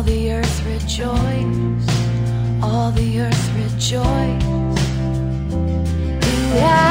All the earth rejoice, all the earth rejoice. Yeah.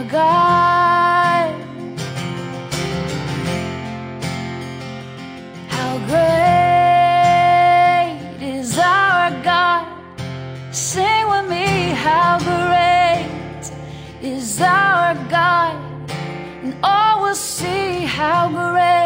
our God. How great is our God? Sing with me, how great is our God? And all will see how great.